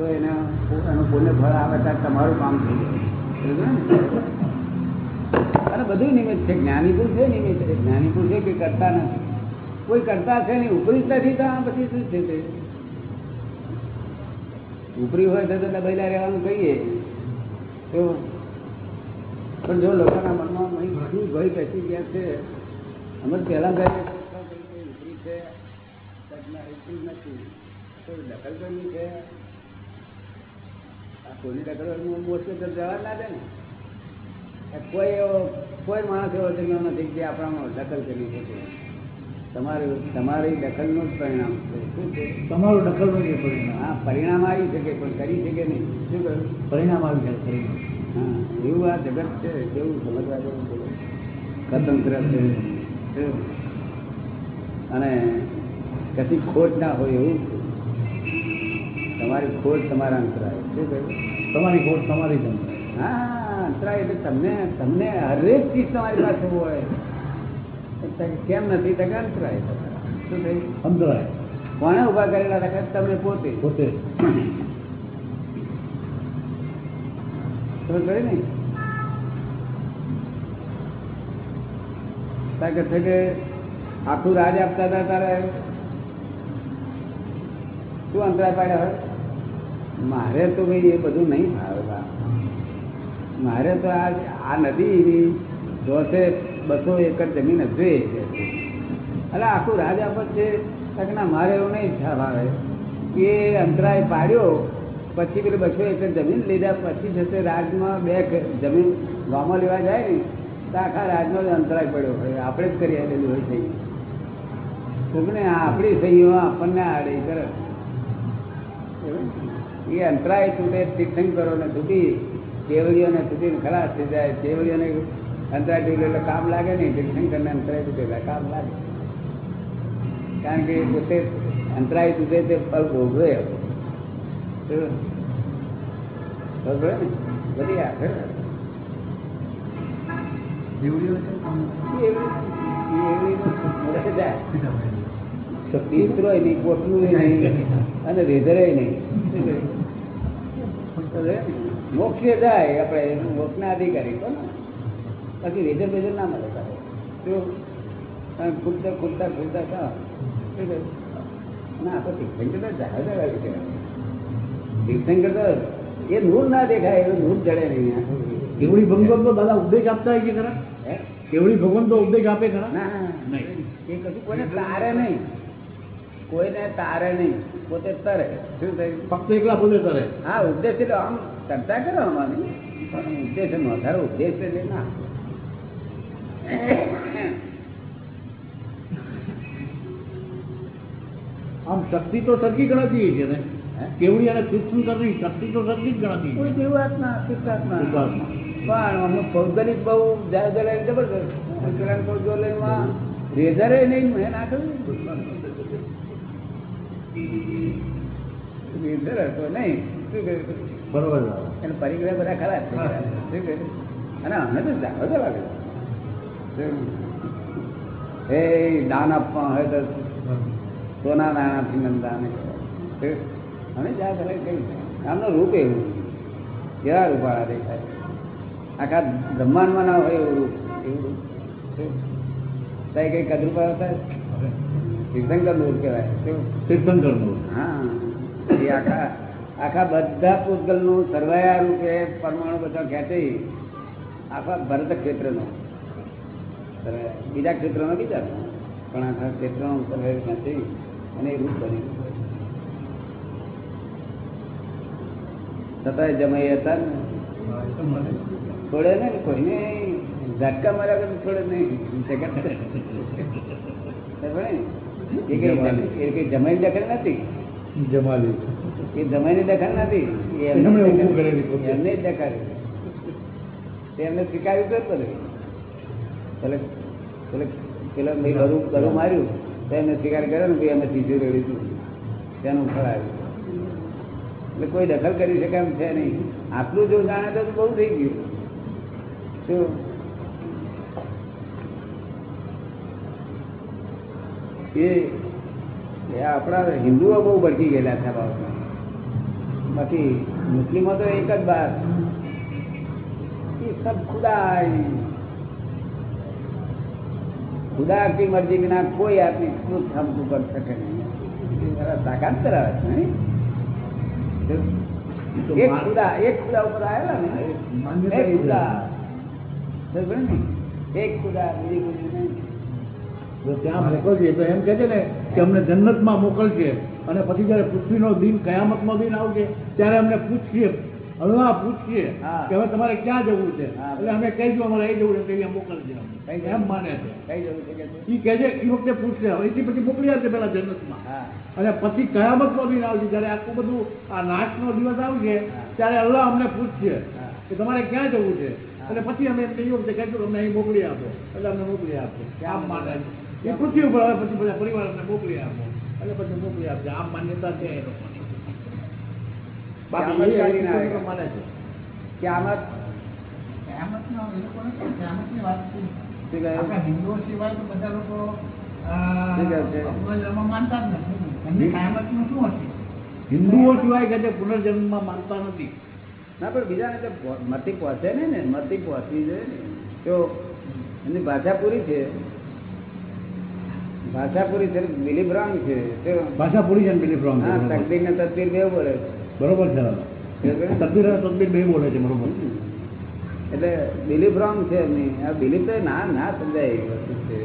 તો એને એનું પુણ્ય ફળ આવે ત્યારે તમારું કામ થઈ જાય. અને બધું નિમિત્ત છે. જ્ઞાની પુરુષ નિમિત્ત. છે જ્ઞાની પુરુષ કે કરતા નથી? કોઈ કરતા છે નહીં. ઉપરી નથી તો આ પછી શું છે તે? ઉપરી હોય તો દબાયેલા રહેવાનું કહીએ. તો પણ જો લોકોના મનમાં શું ભય બેસી ગયા છે, અમે પહેલા કે ઉપરી છે નથી દખલ કરવી છે. આ કોઈની દખલ કરવાનું મોસ્ટ તો જવા ના દે ને. કોઈ એવો કોઈ માણસ એવો જન્મ્યો નથી કે આપણામાં દખલ કરી શકે. તમારું તમારી દખલનું જ પરિણામ છે. શું છે? તમારું દખલ જ પરિણામ. હા પરિણામ આવી શકે પણ કરી શકે નહીં. શું કહ્યું? પરિણામ આવી જાય પરિણામ. હા એવું આ જગત છે કેવું સમજવા જેવું છે સ્વતંત્ર છે. અને કશી ખોટ ના હોય એવું તમારી ખોટ તમારા અંતરાય. શું કહ્યું? તમારી ખોટ તમારી જમ હા અંતરાય એટલે તમને તમને હરેક ચીજ તમારી પાસે હોય. કેમ નથી તકે અંતરાય. શું થઈ અંતરાય કોણે ઊભા કરેલા તકે તમે પોતે. પોતે. તમે કરી ને ત્યાં કહે છે કે આખું રાજ આપતા હતા તારે. શું અંતરાય પાડ્યા હોય? મારે તો ભાઈ એ બધું નહીં ફાવે. મારે તો આ આ નદી દોઢે બસો એકર જમીન જોઈએ છે. એટલે આખું રાજ પણ છે ના મારે એવું નહીં ફાવે કે અંતરાય પાડ્યો, પછી પેલી બસો એકર જમીન લીધા, પછી જશે રાજમાં બે જમીન ગામમાં લેવા જાય ને, તો આખા રાજમાં જ અંતરાય પડ્યો હોય. આપણે જ કરી આવેલું હોય સહી આ આપણી સહીઓ આપણને આડે કરે. એ અંતરાય તૂટે તીર્થંકરોને તૂટી કેવડીઓને તૂટીને ખલાસ થઈ જાય. કેવડીઓને અંતરાય તૂટે એટલે કામ લાગે નહીં તીર્થંકરને અંતરાય તૂટે એટલે કામ લાગે. કારણ કે પોતે અંતરાય તૂટે તે ફળ ભોગવે. ભોગવે ને? બધી આ ખરું. દેવડીઓ છે એ એવી- એ એવી મોક્ષે જાય. દીકરોય નહીં પોટલું નહીં અને રેધરે નહીં. મોક્ષે જાય આપણે મોક્ષના અધિકારી તો ને બાકી રેધર બેધર ના મળે તારે શું ખૂટતા ખૂટતા ના આપણે તીર્થંકર તો જહાજ આવી છે. તીર્થંકર તો એ નૂર ના દેખાય એવું નૂર જડે નહીં કેવડી ભગવાન તો દાદા ઉપદેશ આપતા હોય છે ખરા? કેવડી ભગવાન તો ઉપદેશ આપે ખરા? ના. નહીં. એ કશું કોઈને તારે નહીં. કોઈને તારે નહીં. પોતે તરે. શું થયું? ફક્ત એકલા પોતે તરે? હા ઉપદેશ એટલે આમ ચર્ચા કરો અમારી. પણ ઉદ્દેશ નોંધારો ઉદ્દેશ એટલે ના. આમ શક્તિ તો સરખી ગણાતી છે ને? કેવડી અને તીર્થંકરની શક્તિ તો સરખી જ ગણાતી કોઈ ચિત્તાત્મા શુદ્ધાત્મા. પણ અમુક ભૌગોલિક બહુ જલાલી જબરદસ્ત રેઝરે નહીં મેં નાખ્યું હતો નહીં. શું કર્યું બરોબર. એને પરિગ્રહ બધા ખરા છે. શું કહ્યું? અને અમે તો જાણો જ લાગે? એ દાન આપવા હોય તો સોના નાણાથી નંદાને શું? અમે જ્યાં કરે આમનું રૂપ એવું. કેવા રૂપાળા દેખાય. આખા બ્રહ્માંડમાં ના હોય એવું રૂપ. એવું રૂપ. કઈ કઈ કદરૂપા હતા? તીર્થંકર નૂર કહેવાય શું? તીર્થંકરનું હા. એ આખા આખા બધા પૂતગલનું સર્વાયા રૂપે પરમાણુ બધા ખેંચી આખા ભરત ક્ષેત્રનો. બીજા ક્ષેત્રનો બીજા. પણ આખા ક્ષેત્રનો સર્વાયો ખેંચી અને એ રૂપ બની. છતાંય જમાઈ હતા ને? છોડે ને કોઈને? ઝટકા માર્યા વગર છોડે નહીં. જગત? એ કઈ જમ- એ કઈ જમાઈ દખલ નથી? જમાલી. એ જમાઈની દખલ નથી? એમને જ દખલ સ્વીકાર્યું પેલે મેં માર્યું તો એમને સ્વીકાર કર્યો ને ભાઈ અમે સીધું રેડ્યું તેનું ફળ આવ્યું. એટલે કોઈ દખલ કરી શકે એમ છે નહીં. આટલું જો જાણે તો બહુ થઈ ગયું. શું? એ એ આપણા હિન્દુઓ બહુ ભડકી ગયેલા છે આ બાબતમાં બાકી મુસ્લિમો તો એક જ બાત ये सब खुदा है खुदा की मर्जी बिना कोई आदमी खुद हमको कर सके नहीं ये जरा ताकत करा नहीं તો એક માર- ખુદા એક ખુદા ઉપર આવેલા ને માન્યતા એક એ છે. ખુદા સમજ્યો ને? એક ખુદા બીજી કોઈ નહીં જો ત્યાં મોકલશે તો એમ કહે છે ને કે અમને જન્નતમાં મોકલશે. અને પછી જ્યારે પૃથ્વીનો દિન કયામતનો દિન આવશે ત્યારે અમને પૂછશે હળવા પૂછીએ કે હવે તમારે ક્યાં જવું છે? એટલે અમે કહીશું અમારે એ જવું છે. અહીંયા જવું? એમ માને છે. કઈ જવું? છે એ કહે છે એ વખતે પૂછશે. હવે એથી પછી મોકલી આવશે પેલા જન્નતમાં. અને પછી કયામતનો દિન આવશે. જ્યારે આખું બધું આ નાશનો દિવસ આવશે ત્યારે અલ્લાહ અમને પૂછશે. કે તમારે ક્યાં જવું છે? અને પછી અમે એમને એ વખતે કહીશું અમને અહીં મોકલી આપો. એટલે અમને મોકલી આપો. આમ માને છે. એ પૃથ્વી ઉપર આવે પછી બધા પરિવાર મોકલી આપો. એટલે પછી મોકલી આપશે આમ માન્યતા છે એ લોકોની. બાકી ક્યામત એ કાઢીને લોકો આવે. માને છે. ક્યામત કયામતનો એ લોકોને શું કયામતની વાત છે? આપણા હિન્દુઓ સિવાય તો બધા લોકો માનતા જ નથી. એમને શું હશે? હિન્દુઓ સિવાય કે પુનર્જન્મમાં માનતા નથી. ના પણ બીજાને તો પહોંચે ને ને મતી પહોંચવી જોઈએ ને. તો એની ભાષા પૂરી છે. ભાષા પૂરી છે બિલીફ રોંગ છે ભાષા પૂરી છે ને બિલીફ રોંગ હા છે તકદીર ને તદબીર બે બોલે બરોબર છે છે તકબીર અને તકબીર બે બોલે છે બરોબર. એટલે બિલીફ રોંગ છે એમની આ બિલીફ તો ના ના સમજાય એવી વસ્તુ છે.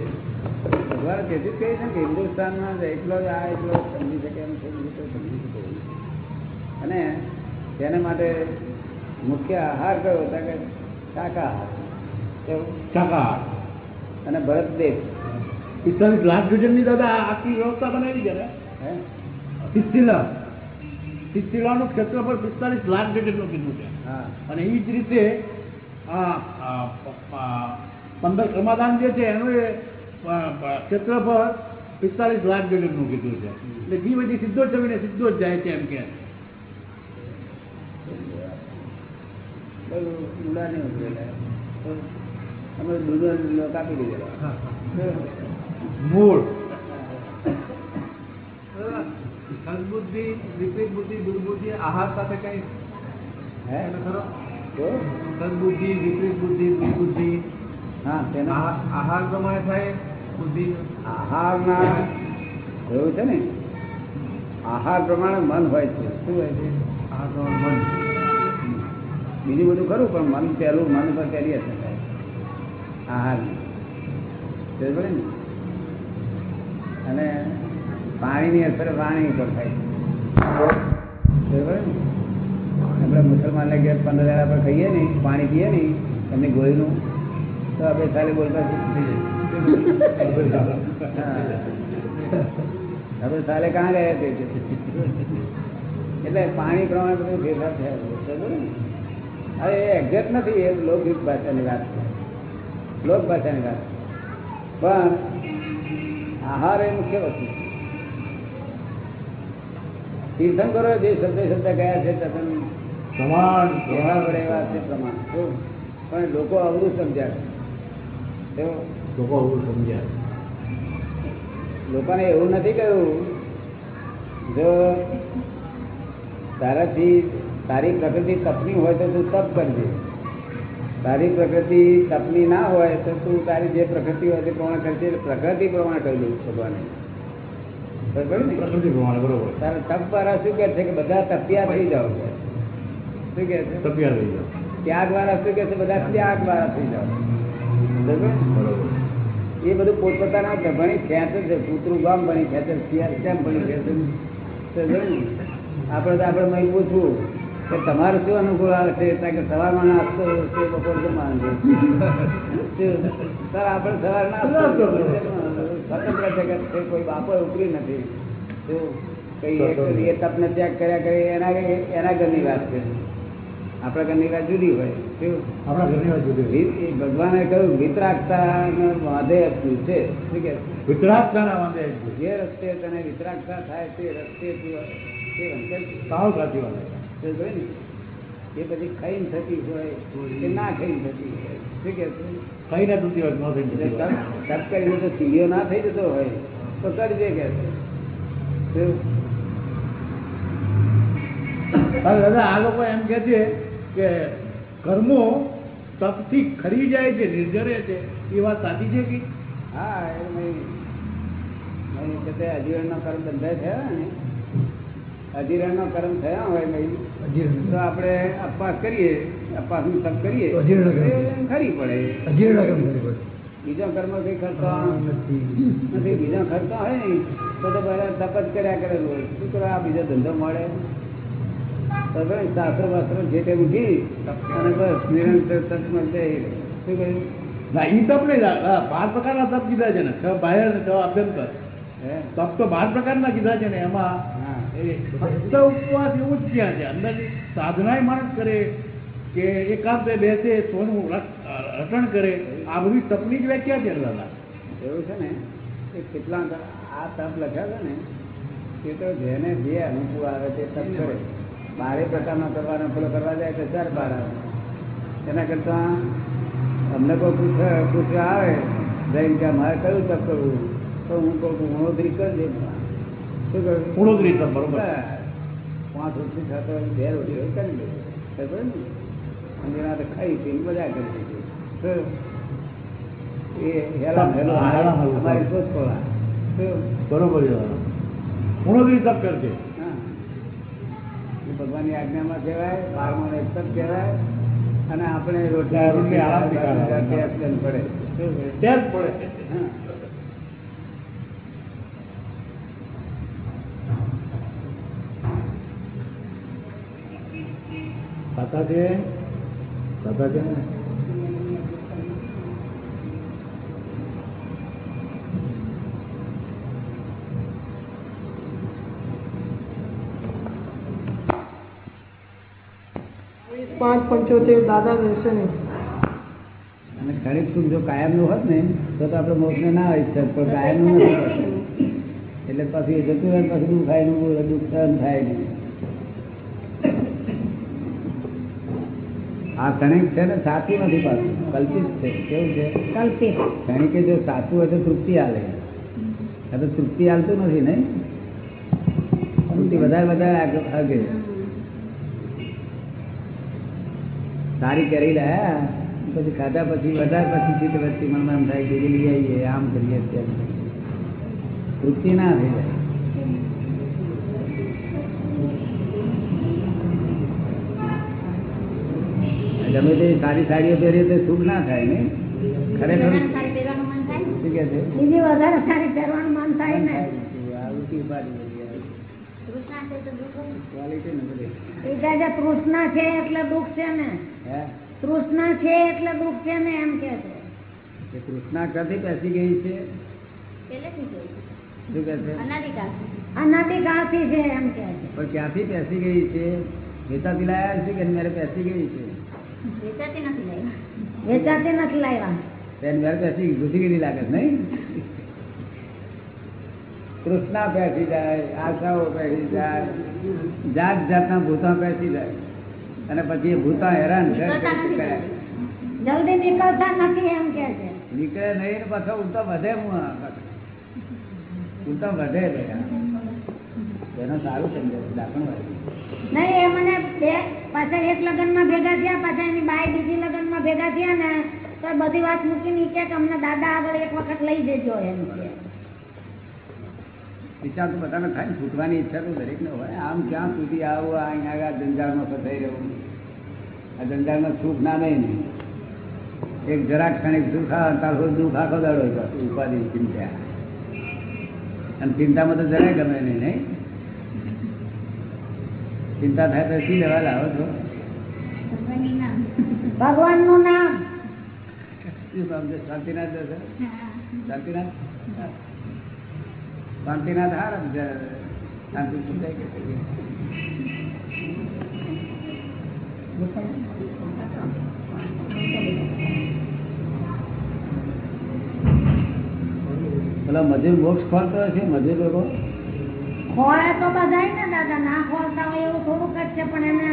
ભગવાન તેથી જ કહી છે કે હિન્દુસ્તાનમાં એટલો જ આ એટલો સમજી શકે એમ છે સમજી શકે અને તેને માટે મુખ્ય આહાર કયો? હતા કે શાકાહાર? શાકાહાર. અને ભરત દેશ પિસ્તાલીસ લાખ યોજનની દાદા આખી વ્યવસ્થા બનાવી છે ને? સિસ્તીલા સિસ્તિલા સિસ્તિલાનું ક્ષેત્રફળ પિસ્તાલીસ લાખ યોજનનું કીધું છે. હા. અને એ જ રીતે આ પંદર સમાધાન જે છે એનું એ ક્ષેત્રફળ પિસ્તાલીસ લાખ યોજનનું કીધું છે. એટલે ઘી બધી સીધો જ જમીને સીધો જ જાય છે એમ કે અમે દૂધ કાપી દીધેલા મૂળ. સદબુદ્ધિ વિપરીત બુદ્ધિ દુર્બુદ્ધિ આહાર સાથે કઈ? સદબુદ્ધિ વિપરીત બુદ્ધિ દુર્બુદ્ધિ હા તેના. આહાર પ્રમાણે થાય બુદ્ધિ? આહારના એવું છે ને? આહાર પ્રમાણે મન હોય છે. શું હોય છે? આહાર પ્રમાણે મન. બીજું બધું ખરું પણ મન પહેલું મન પર પહેલી અસર થાય. આહાર ને? અને પાણીની અસર વાણી ઉપર થાય ને આપણે મુસલમાનને ઘેર પંદર હજાર આપણે ખાઈએ ને પાણી પીએ ને એમની ગોળીનું, તો આપણે સાલે બોલતા હવે સાલે કાં ગયા તે? એટલે પાણી પ્રમાણે બધું ભેગા થયા. હવે એ એક્ઝેક્ટ નથી, એ લોકગીત ભાષાની વાત છે. લોક ભાષાની વાત પણ આહાર એ મુખ્ય વસ્તુ તીર્થંકરો જે શબ્દ શબ્દ ગયા છે તદ્દન સમાન એવા વડે એવા છે પ્રમાણ. પણ લોકો અવરું સમજ્યા છે? લોકો અવરું સમજ્યા લોકોને એવું નથી કહ્યું જો તારાથી તારી પ્રકૃતિ તપની હોય તો તું તપ કરજે. તારી પ્રકૃતિ તપની ના હોય તો તું તારી જે પ્રકૃતિ હોય તે પ્રમાણે કરજે એટલે પ્રકૃતિ પ્રમાણે કરી દઉં ભગવાને. પ્રકૃતિ પ્રમાણે બરોબર. તારે તપ વાળા શું કહે છે કે બધા તપિયા થઈ જાઓ છે? શું કહે છે? તપિયા થઈ જાઓ. ત્યાગ વાળા શું કહે છે? બધા ત્યાગ. વાળા થઈ જાઓ. બરાબર? એ બધું પોતપોતાના ભણી ખેંચે છે. કૂતરું ગામ ભણી ખેંચે છે. કેમ ભણી ખેંચે? આપણે તો આપણે મય પૂછવું કે તમારે શું અનુકૂળ આવે છે? કારણ કે સવારમાં નાસ્તો છે બપોર જમવાનું છે સર આપણે સવાર નાસ્તો સ્વતંત્ર જગત છે કોઈ બાપો ઉપરી નથી. શું? કઈ એ તપને ત્યાગ કર્યા કરે એના એના ઘરની વાત છે. આપણા ઘરની વાત જુદી હોય. શું? આપણા ઘરની વાત જુદી ભગવાને કહ્યું વિતરાગતા વાંધે હતું છે. શું કે? વિતરાગતાના વાંધે જે રસ્તે તને વિતરાગતા થાય તે રસ્તે તું. સાવ સાચી વાત ને? એ પછી ખાઈને થતી હોય કે ના ખાઈને થતી હોય. શું કે ખાઈ ન જતી વાત. તપ કરીને જો સીડીઓ ના થઈ જતો હોય. તો કરજે કે છે. દાદા આ લોકો એમ કે છે કે કર્મો તપથી ખરી જાય છે નિર્જરે છે. એ વાત સાચી છે કે? હા એ નહીં કે તે અજીરણનો કર્મ બંધાય થયા ને. અજીરણનો કર્મ થયા હોય નહીં તો આપણે અપવાસ કરીએ અપવાસનું તપ કરીએ. ખરી પડે. અજીર્ણ કેમ કરી પડે. બીજો કર્મ કઈ ખર્ચો નથી. બીજો ખર્ચો હોય ને તો તો પહેલા તપ જ કર્યા હોય શું કરો આ બીજો ધંધો મળે. તો ભાઈ શાસ્ત્રો વાસ્ત્રો જે તે ઉઠી અને બસ નિરંતર તપ મળશે શું કહ્યું? ના એ તપ નહીં બાર પ્રકારના તપ કીધા છે ને. છ બાહ્ય અને છ આભ્યંતર. હે? તપ તો બાર પ્રકારના કીધા છે ને એમાં હા ઉપવાસ એવું જ ક્યાં છે. અંદર સાધના માણસ કરે કે એકાંતે બેસે, સોનું રટ- રટણ કરે. આ બધી તપની જ વ્યાખ્યા છે દાદા. એવું છે ને કે કેટલા આ તપ લખ્યા છે ને, એ તો જેને જે અનુકૂળ આવે તે તપ કરે. બારે પ્રકારનો કરવાનો પેલો કરવા જાય તો ચાર બાર આવે. એના કરતા અમને કોઈ પૂછે, પૂછવા આવે જઈને કે મારે કયું તપ કરવું? તો હું કહું કે કરી કરજે ગુણોદરી તપ, બરોબર. પાંચ રોટલી હોય, બે રોટલી હોય કરી દે ખબર ને અને એના તો ખાઈ પીને મજા કરી દીધી એ હેલા હેલો. અમારી શોધખોળા. શું? બરોબર છે દાદા ગુણોદરી હા. એ ભગવાનની આજ્ઞામાં કહેવાય બારમાં એક કહેવાય અને આપણે રોટલી રોટલી આરામથી બંધ પડે પડે હા. ખાતા છે ખાતા છે ને? પાંચ પંચોતેર દાદા દર્શને અને ક્ષણિક સુખ જો કાયમનું હોત ને તો તો આપણે મોક્ષને ના આવી શકત પણ કાયમનું નથી એટલે પછી જતું રહે પછી દુઃખ થાય ને દુઃખ સહન થાય નહીં આ ક્ષણિક છે ને સાચું નથી પાછું કલ્પિત છે. કેવું છે? કલ્પિત. ક્ષણિકે જો સાચું હોય તો તૃપ્તિ આલે. આ તો તૃપ્તિ આલતું નથી ને તૃપ્તિ વધારે વધારે આગળ હગે સારી કરી રહ્યા પછી ખાધા પછી વધારે પછી ચિત્ત વચ્ચે મનમાં એમ થાય કે લઈ આવીએ આમ કરીએ અત્યારે તૃપ્તિ ના થઈ જાય. ગમે તે સારી સાડીઓ પહેરીએ તો સુખ ના થાય ને? ખરેખર? શું કે છે? બીજી વધારે સારી પહેરવાનું મન થાય ને? તૃષ્ણા તૃષ્ણા એટલે દુઃખ છે ને? તૃષ્ણા છે એટલે દુઃખ છે ને એમ કે છે. ક્યાંથી બેસી ગઈ છે. શું કે છે? અનાદિકાળથી. છે એમ કે છે. પણ ક્યાંથી પેસી ગઈ છે? વેચાતી લાયા છે કે મેરે બેસી ગઈ છે? વેચાતી નથી લાવ્યા. વેચાતી નથી લાવ્યા બેસી ઘૂસી લાગે નહીં? કૃષ્ણા બેસી જાય આશાઓ બેસી જાય જાત જાતના ભૂતા બેસી જાય. અને પછી એ ભૂતા હેરાન. જલ્દી. નીકળતા નથી એમ કે છે. નીકળે નહીં ને પાછો ઉલટો વધે હું ઉલટો વધે એનો સારું સમજે દાખલ વાળી નહીં, એ મને બે, પાછા એક લગ્નમાં ભેગા થયા, પાછા એની બાઈ બીજી લગ્નમાં ભેગા થયા ને, તો બધી વાત મૂકીને ઈ કે અમને દાદા આગળ એક વખત લઈ જજો એમ કે. ઈચ્છા તો બધાને થાય ને, છૂટવાની ઈચ્છા તો દરેકને હોય. આમ ક્યાં સુધી આવું, આ અહીંયા આગળ જંજાળમાં ફસાઈ રહ્યું આ જંજાળમાં સુખ ના નહીં ને. એક જરાક ક્ષણિક સુખ આવે દુઃખ આખો દાડો ઉપાધિ ચિંતા. અને ચિંતામાં તો જરાય ગમે નહીં નહીં? ચિંતા થાય તો શું લેવા લાવો છો? ભગવાનનું નામ. શું સમજો શાંતિનાથ શાંતિનાથ? શાંતિનાથ હારા શાંતિ સુધાય કે. પેલા મજૂર મોક્ષ ખોલતો હશે મજૂર લોકો? ખોળે તો બધા ને દાદા ના ખોલતા હોય એવું થોડુંક જ છે પણ એને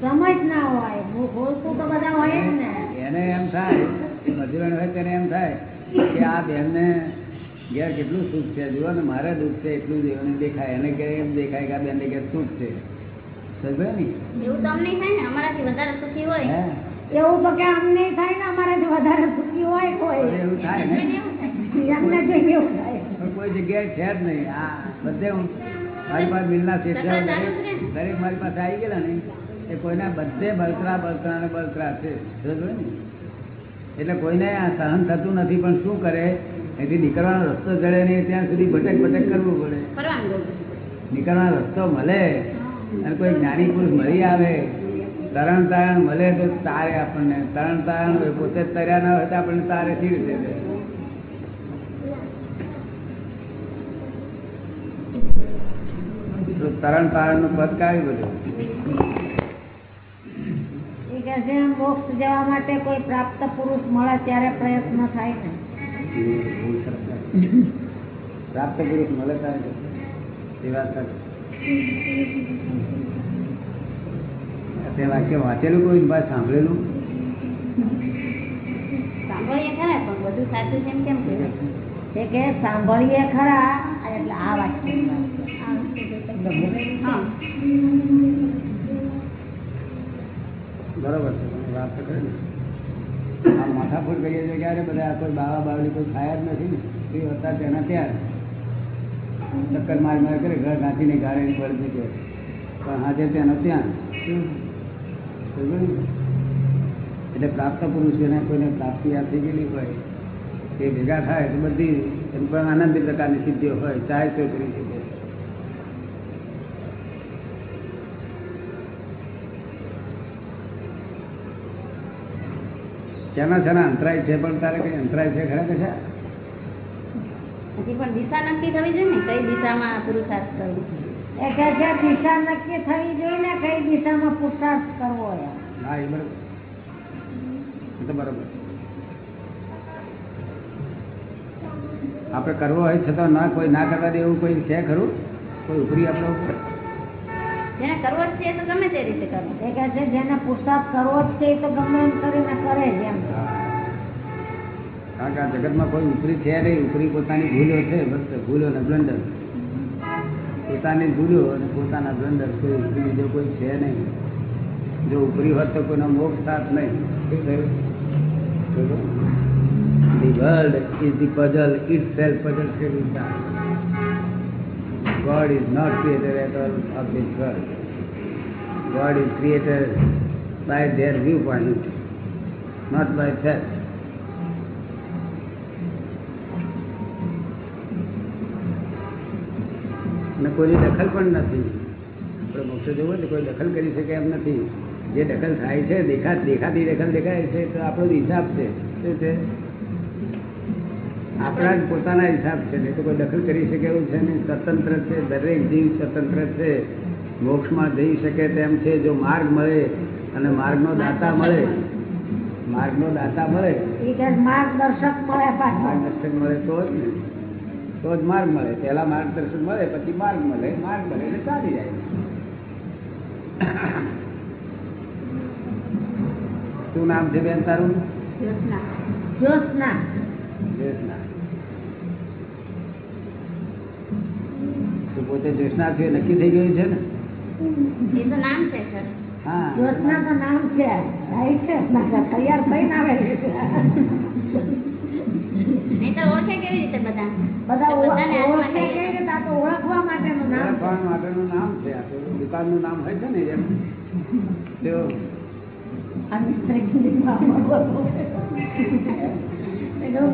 સમજ ના હોય. ખોલતું તો બધા હોય જ ને. એને એમ થાય મજૂરણ હોય તેને એમ થાય કે આ બેનને ઘેર કેટલું સુખ છે. જુઓ ને મારે દુઃખ છે એટલું જ એને દેખાય. એને કે એમ દેખાય કે આ બેનને ઘેર સુખ છે. સમજે ને? એવું તો અમને થાય ને અમારાથી વધારે સુખી હોય. હે? એવું તો કે અમને થાય ને અમારાથી વધારે સુખી હોય કોઈ. એવું થાય ને. મને એવું થાય. એમને જોઈએ એવું થાય પણ કોઈ જગ્યાએ છે જ નહીં. આ બધે હું મારી પાસે મિલના શેઠિયા. દરેક મારી પાસે આવી ગયેલા ને એ કોઈના બધે બળતરા બળતરા ને બળતરા છે. ને? એટલે કોઈને આ સહન થતું નથી પણ શું કરે? એથી નીકળવાનો રસ્તો જડે નહીં ત્યાં સુધી ભટક ભટક કરવું પડે. નીકળવાનો રસ્તો મળે અને કોઈ જ્ઞાની પુરુષ મળી આવે તરણ તારણ મળે તો તારે આપણને તરણ તારણ પોતે તર્યા ના હોય તો આપણને તારે સી રીતે દે તો તરણ તારણનું પદ કાઢી બધું. મોક્ષ જવા માટે કોઈ પ્રાપ્ત પુરુષ મળે ત્યારે પ્રયત્ન થાય ને પ્રાપ્ત પુરુષ મળે તારે એ વાત તે વાક્ય વાંચેલું કોઈ ભાઈ સાંભળેલું? સાંભળીએ ખરા પણ બધું સાચું છે એમ કેમ? કે? સાંભળીએ ખરા એટલે આ વાક્ય બરોબર છે વાત કરી આ માથાફૂટ કરીએ છીએ ક્યારે? બધા કોઈ બાવા બાવડી કોઈ ખાયા જ નથી ને? એ હતા તેના ત્યાં ચક્કર માર માર કરે, ઘર ગાંચીને ગાળે પડતી છે પણ આજે તેનો ત્યાં એટલે પ્રાપ્ત પુરુષ એને કોઈને પ્રાપ્તિ આપી ગયેલી હોય, એ ભેગા થાય તો બધી એમ પણ આનંદી પ્રકારની સિદ્ધિઓ હોય, ચાહે તો કરી શકે શેના શેના અંતરાય છે પણ તારે કઈ અંતરાય છે ખરા કે છે? હજી પણ દિશા નક્કી થવી જોઈએ ને? કઈ દિશામાં પુરુષાર્થ કરવો એ દિશા નક્કી થવી જોઈએ ને કઈ દિશામાં પુરુષાર્થ કરવો હા એ બરોબર. એ તો બરોબર. આપણે કરવો હોય છતાં ના કોઈ ના કરવા દે એવું કોઈ છે ખરું? કોઈ ઉપરી આપણા ઉપર? જેને કરવો જ છે એ તો ગમે તે રીતે કરવો એ કહે છે જેને પુરસાદ કરવો જ છે એ તો ગમે એમ કરીને કરે જ એમ. કારણ કે આ જગતમાં કોઈ ઉપરી છે નહીં ઉપરી પોતાની ભૂલો છે બસ ભૂલો ને બ્લન્ડર. પોતાની ભૂલો અને પોતાના બ્લન્ડર કોઈ ઉપરી બીજો કોઈ છે નહીં. જો ઉપરી હોત તો કોઈનો મોક્ષ સાથ નહીં. શું થયું? The world is the puzzle itself puzzle છે God is not creator at all of this world. God is created by their viewpoint, not by self. અને કોઈની દખલ પણ નથી આપણે મોક્ષ જવું તો કોઈ દખલ કરી શકે એમ નથી જે દખલ થાય છે દેખા દેખાતી દખલ દેખાય છે તો આપણો હિસાબ છે શું છે આપણા જ પોતાના હિસાબ છે નહીં તો કોઈ દખલ કરી શકે એવું છે નહીં. સ્વતંત્ર છે દરેક જીવ સ્વતંત્ર છે. મોક્ષમાં જઈ શકે તેમ છે જો માર્ગ મળે અને માર્ગનો દાતા મળે. માર્ગનો દાતા મળે. માર્ગદર્શક મળે માર્ગદર્શક મળે તો જ ને. તો જ માર્ગ મળે. પહેલાં માર્ગદર્શક મળે પછી માર્ગ મળે. માર્ગ મળે એટલે ચાલી જાય. શું નામ છે બેન તારું? યોજના જ્યોત્સના. જ્યોત્સના. પોતે જ્યોત્સના છે નક્કી થઈ ગયું છે ને? એ તો નામ છે સર. હા. તો નામ છે. રાઈટ છે તૈયાર થઈને આવેલી નહીં તો ઓળખે કેવી રીતે બધા? બધા તો બધાને ઓળખ- હાથમાં ઓળખે કેવી રીતે? આ તો ઓળખવા માટેનું નામ ઓળખવા માટેનું નામ છે આ તો દુકાનનું નામ હોય છે ને એમ. આ મિસ્ત્રી બિલ્ડિંગમાં આવવા ગોતવું પડ્યું.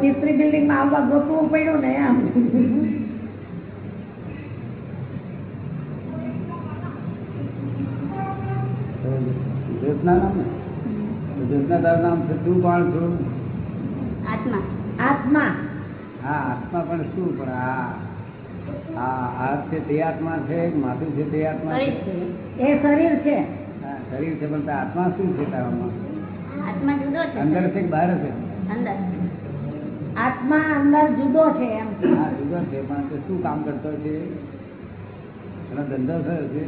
મિસ્ત્રી બિલ્ડિંગમાં આવવા ગોતવું પડ્યું ને એમ. જ્યોત્સના નામ? ને જ્યોત્સના તારું નામ છે તું કોણ છું? આત્મા. આત્મા. હા આત્મા પણ શું? પણ આ આ હાથ છે તે આત્મા છે માથું છે તે આત્મા એ શરીર છે. હા શરીર છે પણ આત્મા શું છે તારામાં? આત્મા જુદો છે. અંદર છે કે બહાર છે? અંદર. આત્મા અંદર જુદો છે એમ. હા જુદો છે પણ તે શું કામ કરતો છે? એનો ધંધો થયો છે?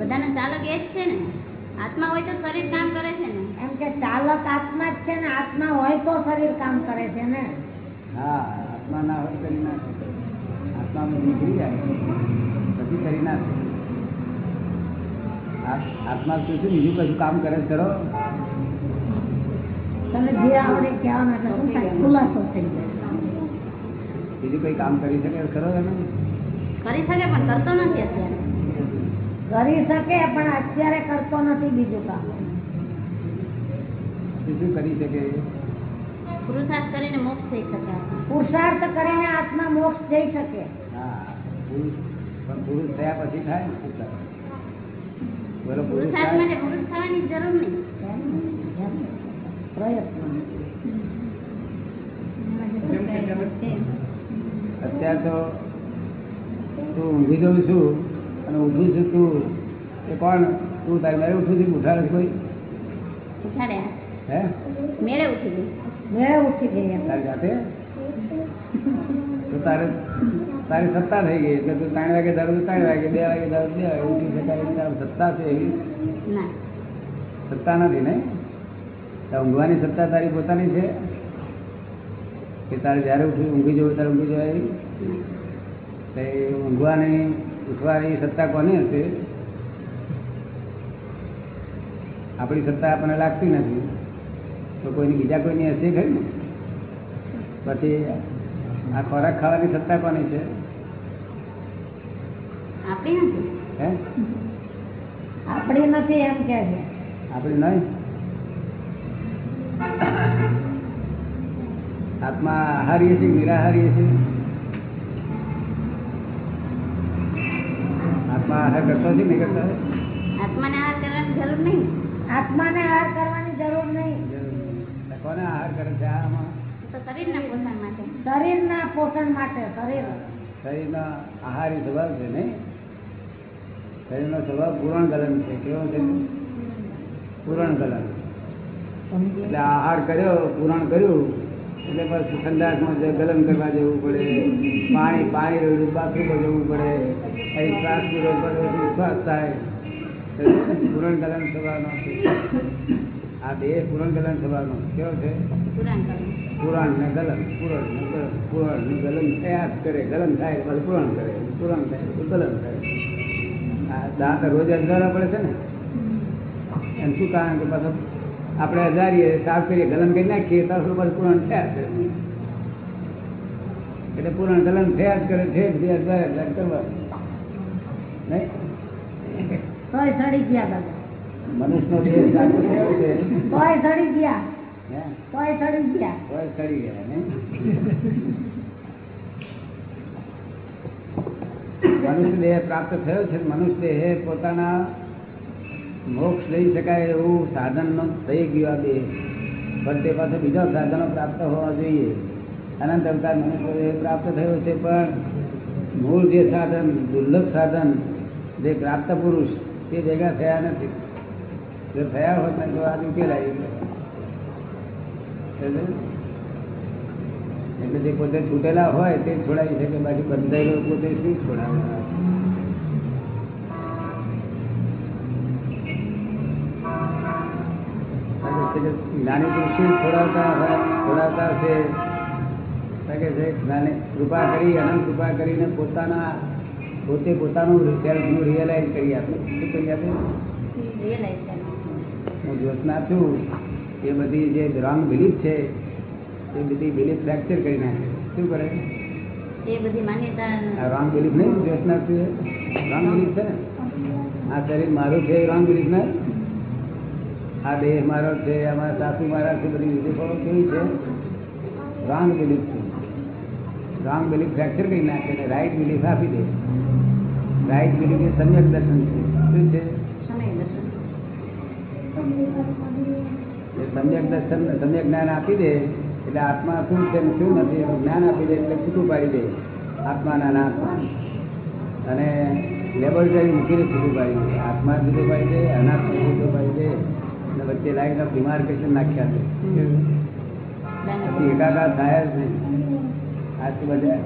બધાનો ચાલક એ જ છે ને. આત્મા હોય તો શરીર કામ કરે છે ને. એમ કે ચાલક આત્મા જ છે ને આત્મા હોય તો શરીર કામ કરે છે ને. હા આત્મા ના હોય શરીર ના આત્મામાં નીકળી જાય. પછી શરીર ના આત્મા શું શું બીજું કશું કામ કરે છે કરો તમે જે આવડે કહેવાનું એટલે શું થાય? ખુલાસો થઈ જાય. બીજું કઈ કામ કરી શકે ખરો એને કરી શકે પણ કરતો નથી અત્યારે. કરી શકે પણ અત્યારે કરતો નથી બીજું કામ. શું કરી શકે પુરુષાર્થ કરીને મોક્ષ થઈ શકે પુરુષાર્થ કરીને આત્મા મોક્ષ જઈ શકે. પુરુષ થયા પછી થાય ને પુરુષાર્થ. પુરુષાર્થ માટે પુરુષ થવાની જરૂર નહીં. પ્રયત્ન અત્યારે તો તું ઊંઘી જઉં છું. અને ઉઠું છું તું એ કોણ? તું તારી મારે ઉઠું છું ઉઠાડે છે કોઈ. ઉઠાડ્યા હે? મેળે ઉઠી ગઈ? મેળે ઉઠી ગઈ એમ. તારી જાતે? તો તારે તારી સત્તા થઈ ગઈ એટલે તું ત્રણ વાગે દારૂ ત્રણ વાગે બે વાગે દારૂ બે વાગે ઉઠી શકાય એવી તારી સત્તા છે એવી. ના. સત્તા નથી ને? તો ઊંઘવાની સત્તા તારી પોતાની છે? કે તારે જ્યારે ઉઠી ઊંઘી જવું ત્યારે ઊંઘી જવાય એવી? તો એ ઊંઘવાની ઉઠવાની સત્તા કોની હશે? આપણી સત્તા આપણને લાગતી નથી. તો કોઈની બીજા કોઈની હશે ખરી ને? પછી આ ખોરાક ખાવાની સત્તા કોની છે? આપણે નથી. હે? આપણી નથી એમ કે છે. આપણી નહીં? આત્મા આહારીએ છીએ નિરાહારીએ છે આત્મા આહાર કરતા છે નહીં કરતા? આત્માને આહાર કરવાની જરૂર નહીં. આત્માને આહાર કરવાની જરૂર નહીં. કોને આહાર કરે છે આમાં? શરીરના પોષણ માટે. શરીરના પોષણ માટે શરીર. શરીરનો આહારી સ્વભાવ છે નહીં? શરીરનો સ્વભાવ પૂરણ ગલન છે કેવો છે? પૂરણ ગલન એટલે આહાર કર્યો પૂરણ કર્યું એટલે પછી સંદાસમાં ગલન કરવા જવું પડે પાણી પાણી રહ્યું બાથરૂમમાં જવું પડે અહીં શ્વાસ પીવો પડે થાય. પૂરણ ગલન થવાનો છે. આ દેહ પૂરણ ગલન થવાનો કેવો છે? પુરાણ ને ગલન. પુરાણ ને ગલન. પુરાણ ને ગલન થયા કરે. ગલન થાય પછી પુરાણ કરે. પુરાણ થાય પછી ગલન કરે આ દાંત રોજ અજવાળા પડે છે ને. એમ શું કારણ કે પાછું આપણે હજારીએ સાફ કરીએ ગલન કરી નાખીએ તો આપણું પાછું પુરાણ થયા કરે. એટલે પૂરણ ગલન થયા જ કરે છે નહીં તોય સડી ગયા દાદા મનુષ્યનો દેહ સાચો થયો છે તોય સડી ગયા હે તોય સડી ગયા તોય સડી ગયા નહીં મનુષ્ય દેહ પ્રાપ્ત થયો છે મનુષ્ય દેહ પોતાના મોક્ષ લઈ શકાય એવું સાધન થઈ ગયું આ દેહ પણ તે પાસે બીજા સાધનો પ્રાપ્ત હોવા જોઈએ અનંત અવતાર મનુષ્ય દેહ પ્રાપ્ત થયો છે પણ મૂળ જે સાધન દુર્લભ સાધન જે પ્રાપ્ત પુરુષ તે ભેગા થયા નથી. જો થયા હોત ને તો આજ ઉકેલાય એટલે જે પોતે છૂટેલા હોય તે છોડાવી શકે, બાકી બંધાયેલો પોતે શું છોડાવે કારણ કે તે જ્ઞાની પુરુષ છોડાવતા છોડાવતા છે કૃપા કરી, અનંત કૃપા કરીને પોતાના પોતે પોતાનું સેલ્ફનું રિયલાઇઝ કરી આપે. શું કરી આપે? હું જ્યોત્સના છું. એ બધી જે રોંગ બિલીફ છે એ બધી બિલીફ ફ્રેક્ચર કરી નાખે. શું કરે? એ બધી માન્યતા રોંગ બિલીફ નહીં જ્યોત્સના છું. રોંગ બિલીફ છે ને? આ શરીર મારું છે રોંગ બિલીફ ને? આ દેહ મારો છે અમારા સાસુ મારા છે બધી બિલીફો કેવી છે. રોંગ બિલીફ છે. રોંગ બિલીફ ફ્રેક્ચર કરી નાખે અને રાઈટ બિલીફ આપી દે. રાઈટ બિલીફ એ સમ્યક દર્શન છે. શું છે? સમ્યક દર્શન. સમ્યક જ્ઞાન આપી દે એટલે આત્મા શું છે ને શું નથી એનું જ્ઞાન આપી દે એટલે છૂટું પાડી દે આત્માના અનાત્મા અને લેબોરેટરી મૂકીને છૂટું પાડી દે. આત્મા જુદો પાડી દે અનાત્મા જુદો પાડી દે અને વચ્ચે લાઈન ઓફ ડિમાર્કેશન નાખ્યા છે. પછી એકાકાર થાય જ નહીં. આ બધા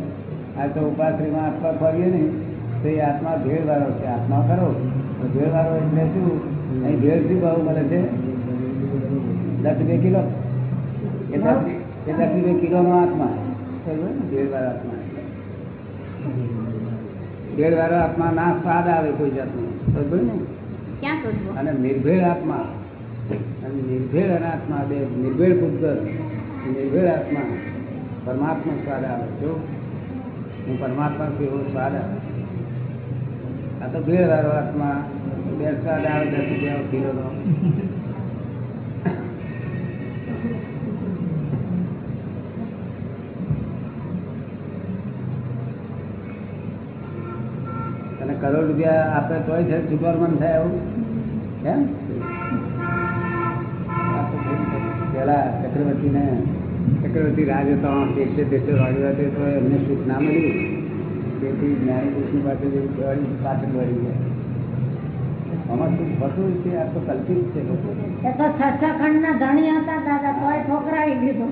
આ તો ઉપાશ્રીમાં આત્મા ફરીએ ને તો એ આત્મા ભેળવાળો છે. આત્મા ખરો તો ભેળવાળો એટલે શું? અહીં ભેળ શું ભાવ મળે છે? દસ રૂપિયા કિલો. એ દસ એ દસ રૂપિયા કિલોનો આત્મા. ભેળવાળો આત્મા. ભેળવાળો આત્મા ના સ્વાદ આવે કોઈ જાતનો. બરોબર ને? અને નિર્ભેળ આત્મા અને નિર્ભેળ અને આત્મા બે નિર્ભેળ પુત્ર નિર્ભેળ આત્મા. પરમાત્મા સ્વાદ આવે. જો હું પરમાત્મા છું સ્વાદ આવે. આ તો ભેળ વાળો આત્મા બે સ્વાદ આવે દસ રૂપિયા કિલોનો અને કરોડ રૂપિયા આપે તોય છે છૂટવાનું મન થાય એવું? કેમ? પેલા ચક્રવર્તીને ચક્રવર્તી રાજ હતા દેશે દેશે વાગ્યો હતો તો એમને સુખ ના મળ્યું તેથી જ્ઞાની પુરુષની પાસે જે વળી પાછળ વળી ગયા. આમાં સુખ હોતું છે? આ તો કલ્પિત છે એ તો છ છ ખંડના ધણી હતા દાદા તોય ઠોકરાવી દીધો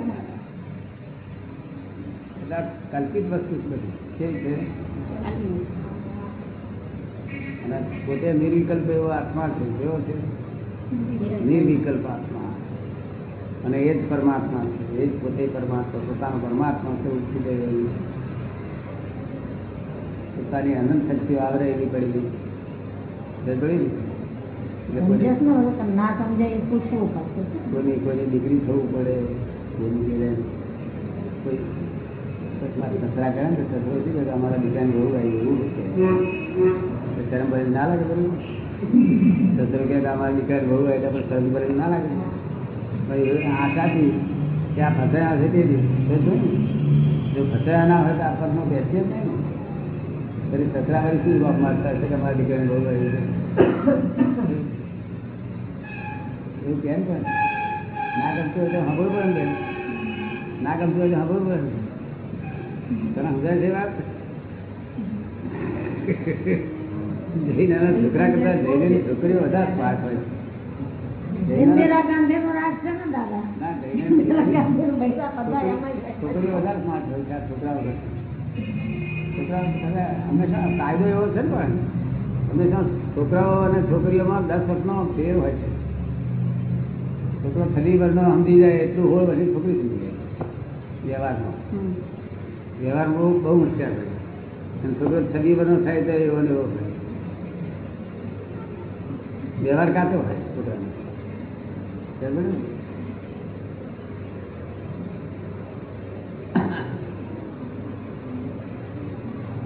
એટલે કલ્પિત વસ્તુ છે બધી. છે? અને પોતે નિર્વિકલ્પ એવો આત્મા છે કેવો છે? નિર્વિકલ્પ આત્મા. અને એ જ પરમાત્મા છે એ જ પોતે પરમાત્મા પોતાનો પરમાત્મા છે ઉઠી ગયેલું પોતાની અનંત શક્તિઓ આવરે એવી પડી ગઈ. સમજાઈ ને? એટલે સમજે કોઈની- ને હવે તમે ના સમજે એ પૂછવું પડશે કોઈની કોઈની ડિગ્રી થવું પડે. જોડે કોઈ કોઈ સસરા કરે ને સસરો શું કહે અમારા દીકરાને બહુ આવી એવું છે. તો ભરી ના લાગે બધું સસરો કે અમારા દીકરા બહુ આવી પણ શરમ ભરી ના લાગે? આશાથી કે આ ફસાયા છે તે જો ફસાયા ના હોય તો આ પગમાં બેસીએ જ નહીં ને. પછી સસરા વળી શું રોપ મારતા હશે કે અમારા દીકરાને બહુ છે? એવું કેમ કરે ના ગમતું હોય તો સાંભળવું પડે બેન. ના ગમતું હોય તો સાંભળવું પડે. તને સમજાય છે વાત? જૈનના છોકરા કરતા જઈને છોકરીઓ વધારે સ્માર્ટ હોય ઇન્દિરા ગાંધી નો રાજ છે ને દાદા? ના, જૈનોની ઇન્દિરા છોકરીઓ- વધારે સ્માર્ટ હોય છે છોકરાઓ છોકરાઓ હંમેશા કાયદો એવો છે ને પણ હંમેશા છોકરાઓ અને છોકરીઓમાં દસ વર્ષનો ફેર હોય છે. છોકરો છલી વર્ષનો સમજી જાય એટલું હોય બધી છોકરી સમજી જાય. વ્યવહારમાં. વ્યવહારમાં બહુ બહુ હોશિયાર હોય અને છોકરો છલી વર્ષનો થાય તો એવો ને એવો થાય વ્યવહાર કાચો હોય છોકરાનો.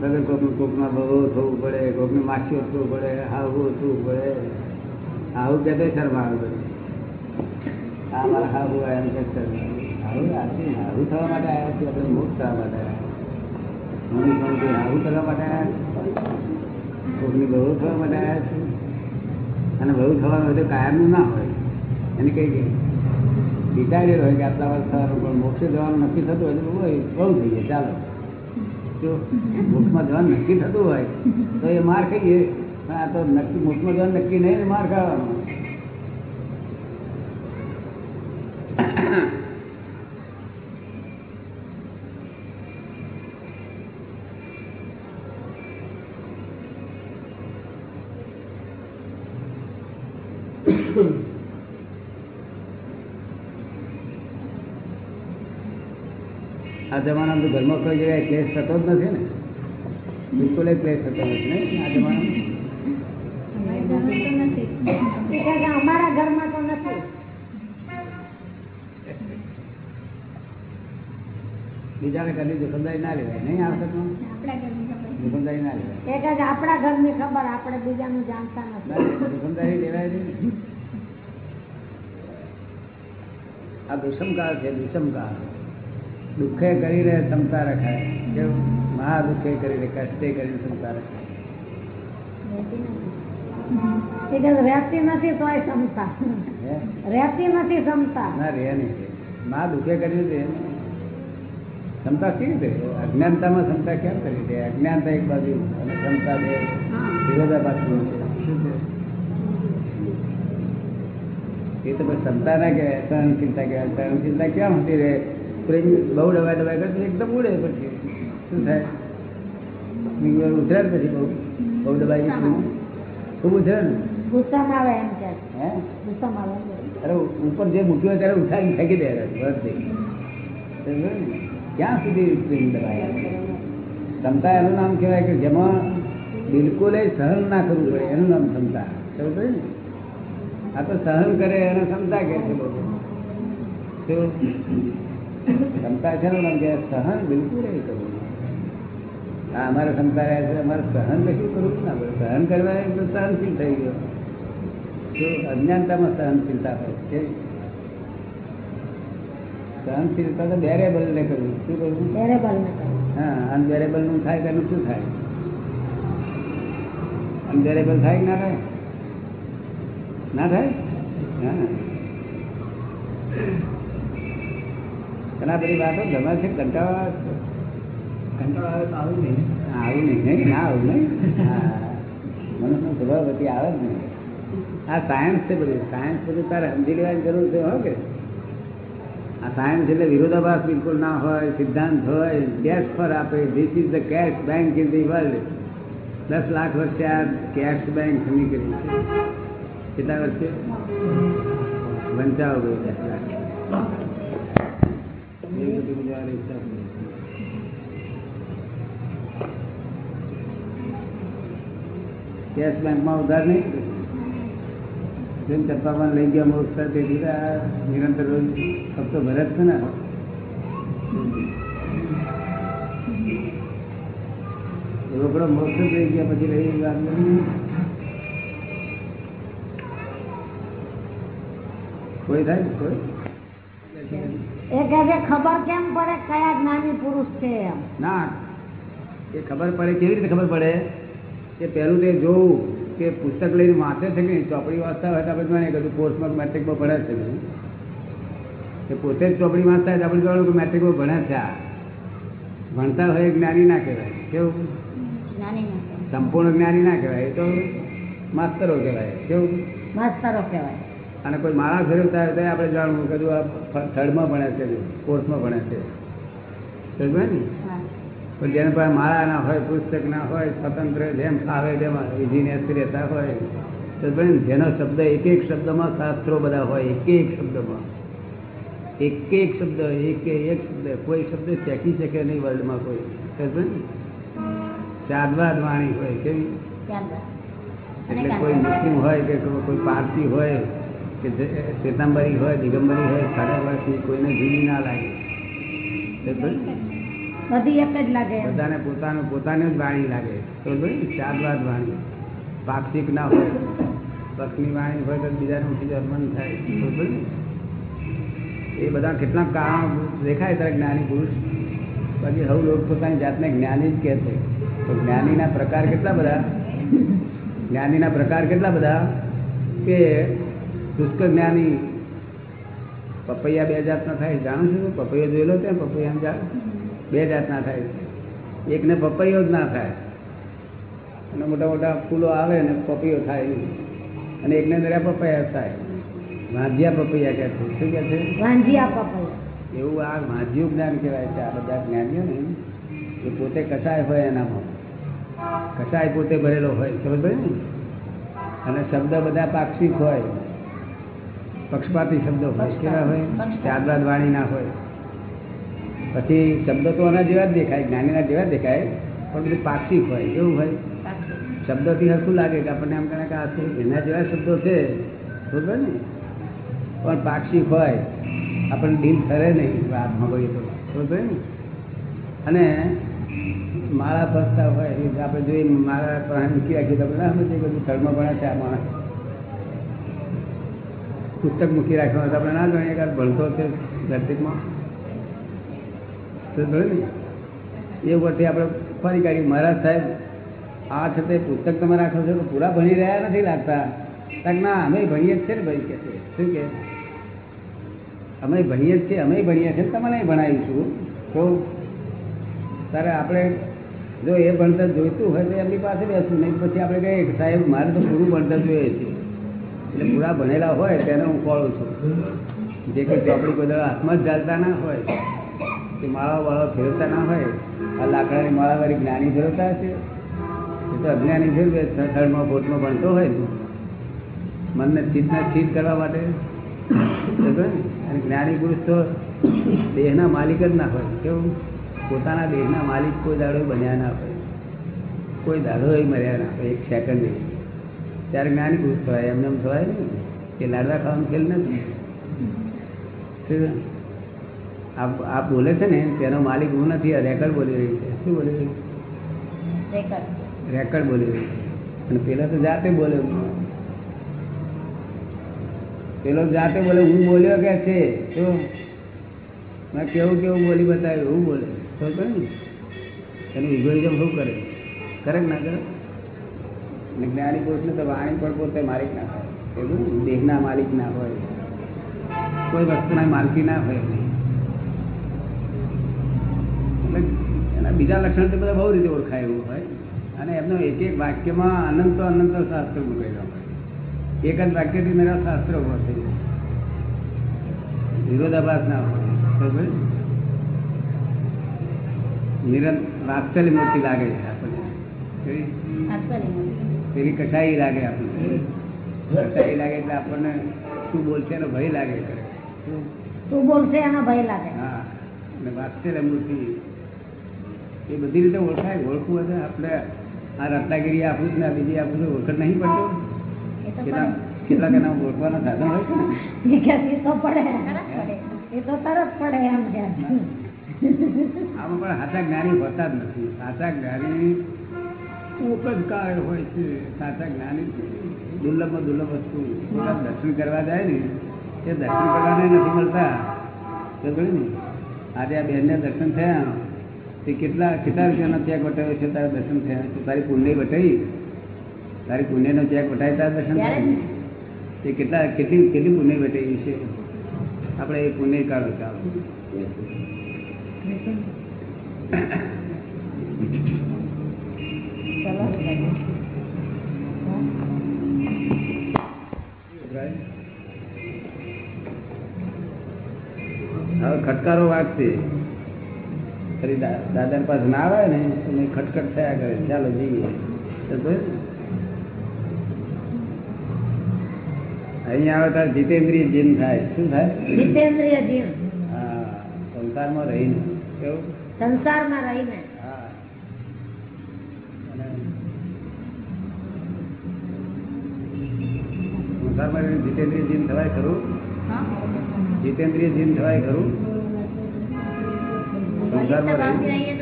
વગર કોકનું કોકમાં બહુ થવું પડે, કોકનું માછી થવું પડે હાવું થવું પડે. આવું કે તો શરમા આવે આ મારા હાવું એમ કે આવું થવા માટે આવ્યા છીએ, આપણે મોક્ષ થવા માટે આવ્યા હું પણ કોઈ આવું કરવા માટે આવ્યા કોકની બહુ થવા માટે આવ્યા છીએ. અને બહુ થવાનું હોય તો કાયમનું ના હોય. એને કહી દે ડિસાઇડેડ હોય કે આટલા વર્ષ થવાનું પણ મોક્ષે જવાનું નક્કી થતું હોય તો બહુ બહુ થઈ જાય, ચાલો. જો મોક્ષમાં જવાનું નક્કી થતું હોય, તો એ માર ખાઈએ. પણ આ તો નક્કી મોક્ષમાં જવાનું નક્કી નહીં માર ખાવાનો. જમાનામાં તો ઘરમાં કોઈ જગ્યાએ ક્લેશ થતો જ નથી ને. બિલકુલ ક્લેશ થતો નથી ને આ જમાનામાં. અમારી ના લેવાય. નહીં આ વખતમાં જોખમદારી ના ખબર આપણે બીજાનું જાણતા નથી જોખમદારી આ દુષ્મકાળ છે, દુષ્મકાળ. દુઃખે કરીને ક્ષમતા રખાય કેવું મહા દુઃખે કરીને કષ્ટે કરીને ક્ષમતા રખાય રહેતી નથી એ કહે રહેતી નથી તોય ક્ષમતા હે રહેતી નથી ક્ષમતા ના રે નહીં રે મા દુઃખે કર્યું છે ક્ષમતા કેવી રીતે અજ્ઞાનતામાં ક્ષમતા કેમ કરી છે અજ્ઞાનતા એક બાજુ અને ક્ષમતા બે હા વિરોધાભાસનું છે શું છે એ તો પછી ક્ષમતા ના કહેવાય સહનશીલતા કહેવાય સહનશીલતા કેમ હતી રે પ્રેમ બહુ દબાઈ દબાઈ કરે એકદમ ઉડે પછી. શું થાય? બીજી વાર ઉછરે પછી બહુ. બહુ ડબાઈ ખૂબ ઉછરે ને. ગુસ્સામાં આવે એમ કે હે? ગુસ્સામાં આવે અરે ઉપર જે મૂક્યું હોય ત્યારે ઉઠાવીને ફેંકી દે વર્તી ક્યાં સુધી પ્રેમ દબાય ક્ષમતા એનું નામ કહેવાય કે જેમાં બિલકુલ સહન ના કરવું પડે એનું નામ ક્ષમતા સમજો ને? આ તો સહન કરે એને ક્ષમતા કે છે લોકો? ક્ષમતા છે ને કે સહન બિલકુલ નહીં કરવું. આ અમારે ક્ષમતા રહે છે અમારે સહન કશું કરવું ના પડે? સહન કરવા તો સહનશીલ થઈ ગયો. તો અજ્ઞાનતામાં સહનશીલતા હોય સહનશીલતા તો બેરેબલ ને કરવું. શું કરવું? વેરેબલ ને હા અનબેરેબલનું થાય તેનું શું થાય? અનબેરેબલ થાય ના થાય? ના થાય? હા. ઘણા બધી વાતો ગમે છે કંટાળો આવે છે. કંટાળો આવે તો આવું નહીં. આવું નહીં નહીં ના આવું નહીં. હા. મનુષ્યનો સ્વભાવ બધી આવે જ નહીં. આ સાયન્સ છે બધું. સાયન્સ બધું તારે સમજી લેવાની જરૂર છે હો કે? આ સાયન્સ એટલે વિરોધાભાસ બિલકુલ ના હોય સિદ્ધાંત હોય કેશ પર આપે. This is the cash bank in the world દસ લાખ વર્ષે આ કેશ બેંક નીકળી છે. કેટલા વર્ષે? વંચાવો ગયો દસ લાખ એવું બધું બધું આ હિસાબ છે. કેશ બેંકમાં ઉધાર નહીં જેમ ચપ્પામાં લઈ ગયા મોક્ષ તે દીધા નિરંતર રોજ હપ્તો ભરે જ છે ને રોકડો મોક્ષ જ લઈ ગયા પછી લઈ વાત નથી. કોઈ થાય કોઈ એ ખબર કેમ પડે કયા જ્ઞાની પુરુષ છે એમ? ના એ ખબર પડે કેવી રીતે ખબર પડે? કે પહેલું તે જોવું કે પુસ્તક લઈને વાંચે છે કે નહીં? ચોપડી વાંચતા હોય તો આપણે જાણીએ કે તું કોર્સમાં મેટ્રિકમાં ભણે છે કે એ પોતે જ ચોપડી વાંચતા હોય તો આપણે જોવાનું કે મેટ્રિકમાં ભણે છે આ. ભણતા હોય જ્ઞાની ના કહેવાય. કેવું? સંપૂર્ણ જ્ઞાની ના કહેવાય. એ તો માસ્તરો કહેવાય. કેવું? માસ્તરો કહેવાય. અને કોઈ માળા ફેરવતા હોય તો આપણે જાણવું કે આ થર્ડમાં ભણે છે કોર્સમાં ભણે છે. સમજ્યો ને? પણ જેને પાસે માળા ના હોય પુસ્તક ના હોય સ્વતંત્ર જેમ ફાવે તેમાં ઇઝીનેસ રહેતા હોય. તો જેનો શબ્દ એક એક શબ્દમાં શાસ્ત્રો બધા હોય એક એક શબ્દમાં. એક એક શબ્દ એક એક શબ્દ કોઈ શબ્દ ચેકી શકે નહીં વર્લ્ડમાં કોઈ. સમજે ને? ચાદવાદ વાણી હોય કેવી? એટલે કોઈ. મુસ્લિમ હોય કે કોઈ કોઈ પારસી હોય કે શ્વેતાંબરી હોય દિગંબરી હોય સાડા વર્ષની કોઈને જૂની ના લાગે. બધી એક જ લાગે બધાને પોતાનું પોતાને જ વાણી લાગે. તો ચારવાદ વાણી. પાક્ષિક ના હોય પક્ષની વાણી હોય તો બીજાને ઉઠી જવાનું મન થાય. બરોબર એ બધા કેટલા કામ દેખાય ત્યારે જ્ઞાની પુરુષ. બાકી હવે લોકો પોતાની જાતને જ્ઞાની જ કહે છે. તો જ્ઞાનીના પ્રકાર કેટલા બધા? જ્ઞાનીના પ્રકાર કેટલા બધા? કે શુષ્ક જ્ઞાની પપૈયા બે જાતના થાય જાણું છું પપૈયો જોયેલો ત્યાં પપૈયા જાણ બે જાતના થાય એકને પપૈયો જ ના થાય. અને મોટા મોટા ફૂલો આવે ને પપૈયો થાય. અને એકને દરિયા પપૈયા થાય. વાંજિયા પપૈયા કહે છે. શું કહે છે? વાંધિયા પપૈયા. એવું આ વાંજિયું જ્ઞાન કહેવાય છે આ બધા જ્ઞાનીઓ ને એ પોતે કસાય હોય એનામાં. કસાય પોતે ભરેલો હોય. સમજ ને? અને શબ્દ બધા પાક્ષિક હોય. પક્ષપાતી શબ્દો હોય, કેવા હોય. ત્યારબાદ વાણી ના હોય પછી શબ્દ તો આના જેવા જ દેખાય, જ્ઞાનીના જેવા દેખાય, પણ બધું પાક્ષિક હોય કેવું હોય. શબ્દોથી હરખું લાગે કે આપણને એમ કહે કે આ શું એના જેવા શબ્દો છે, બરોબર ને પણ પાક્ષિક હોય, આપણને દિલ કરે નહીં વાતમાં સાંભળીએ તો, બરોબર ને અને માળા ફરતા હોય આપણે જોઈએ, માળા પણ મૂકી રાખીએ તો આપણે ના સમજીએ બધું ધર્મ ભણે છે આ માણસ પુસ્તક મૂકી રાખ્યો આપણે ના જાણીએ કે ભણતો છે ધરતીમાં તો એ ઉપરથી આપણે ફરી કાઢી. મહારાજ સાહેબ, આ છે તે પુસ્તક તમે રાખો છો તો પૂરા ભણી રહ્યા નથી લાગતા? કારણ ના, અમે ભણીએ જ છે ને ભાઈ, કે શું કે? અમે ભણીએ જ છીએ, અમે ભણીએ છીએ તમને ભણાવીશું તો તારે આપણે જો એ ભણતર જોઈતું હોય તો એમની પાસે બેસવું. નહીં પછી આપણે કહીએ સાહેબ, મારે તો પૂરું ભણતર જોઈએ છે. એટલે પૂરા ભણેલા હોય તેને હું ખોળું છું. જે કોઈ ચોપડી કોઈ હાથમાં જ ઝાલતા ના હોય, કે માળા વાળા ફેરવતા ના હોય, આ લાકડાની માળાવાળી જ્ઞાની ફેરવતા હશે? એ તો અજ્ઞાની ફેરવે થર્ડમાં, ફોર્થમાં ભણતો હોય ને, મનને ચિત્તને સ્થિર કરવા માટે. અને જ્ઞાની પુરુષ તો દેહના માલિક જ ના હોય. કેવું પોતાના દેહના માલિક કોઈ દાડો બન્યા ના હોય. કોઈ દાડો મર્યા ના હોય, એક સેકન્ડ ત્યારે જ્ઞાની પુરુષ થવાય એમને એમ થવાય ને, કે લાડવા ખાવાનું ખેલ નથી? આ બોલે છે ને, તેનો માલિક હું નથી, આ રેકર્ડ બોલી રહી છે. શું બોલી રહી રેકર્ડ બોલી રહી છે. અને પેલા તો જાતે બોલે. પેલો જાતે બોલે, હું બોલ્યો કે છે? તો મેં કેવું કેવું બોલી બતાવ્યું એવું બોલે. તો ને? એનું ઇગોઇઝમ શું કરે? કરે ના કરે? અને જ્ઞાની પુરુષને તો વાણી પણ પોતે માલિક ના થાય એવું? દેહના માલિક ના હોય. કોઈ વસ્તુના માલકી ના હોય. એના બીજા લક્ષણ તો બધા બહુ રીતે ઓળખાય એવું હોય. અને એમનો એક એક વાક્યમાં અનંતો અનંત શાસ્ત્ર મૂકેલા હોય. એક જ વાક્યથી મેરા શાસ્ત્ર ઊભો થઈ જાય વિરોધાભાસ ના હોય. નિરંતર વાત્સલ્ય મૂર્તિ લાગે છે આપણને. પેલી કસાઈ લાગે આપણને. કસાઈ લાગે એટલે આપણને શું બોલશે એનો ભય લાગે શું? બોલશે એનો ભય લાગે? હા અને વાત્સલ્ય મૂર્તિ એ બધી રીતે ઓળખાય ઓળખવું હશે આપણે આ રત્નાગીરી આપું જ ને બીજી આપું છું ઓળખ નહીં પડતું. કેટલા કેટલાક એના ઓળખવાના સાધન હોય છે ને. એ તો પડે. પડે એ તો તરત પડે એમ કે. આમાં પણ સાચા જ્ઞાની હોતા જ નથી. સાચા જ્ઞાની કોક જ કાળ હોય છે સાચા જ્ઞાની દુર્લભમાં દુર્લભ વસ્તુ. દર્શન કરવા જાય ને એ દર્શન કરવાને નથી મળતા. ખબર ને આજે આ બેનને દર્શન થયા. તે કેટલા કેટલા રૂપિયાનો ચેક વટાવ્યો છે તારા દર્શન થયા? છે તારી પુણ્ય વટાવી. તારી પુણ્યનો ચેક વટાવી તારા દર્શન થયા. તે કેટલા કેટલી કેટલી પુણ્ય વટાવી છે? આપણે એ પુણ્ય કાઢો ચાલો. ખટકારો વાગશે. ફરી દાદા ને પાસે ના આવે ને એને ખટખટ થયા કરે. ચાલો જઈએ? અહીંયા આવે ત્યારે જીતેન્દ્રિય જીન થાય. શું થાય? જીતેન્દ્રિય જીવ હા સંસારમાં રહીને. કેવું? સંસારમાં રહીને. સંસારમાં રહીને જીતેન્દ્રિય જીન થવાય ખરું? જીતેન્દ્રિય જીન થવાય ખરું? અલિપ્ત ભાવથી રહીએ.